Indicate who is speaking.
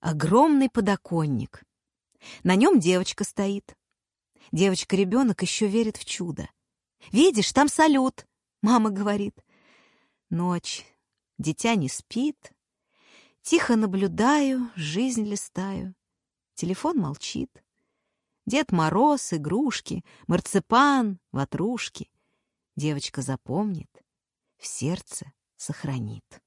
Speaker 1: Огромный подоконник. На нем девочка стоит. Девочка-ребенок еще верит в чудо. «Видишь, там салют!» — мама говорит. Ночь. Дитя не спит. Тихо наблюдаю, жизнь листаю. Телефон молчит. Дед Мороз, игрушки, марципан, ватрушки. Девочка запомнит, в сердце сохранит.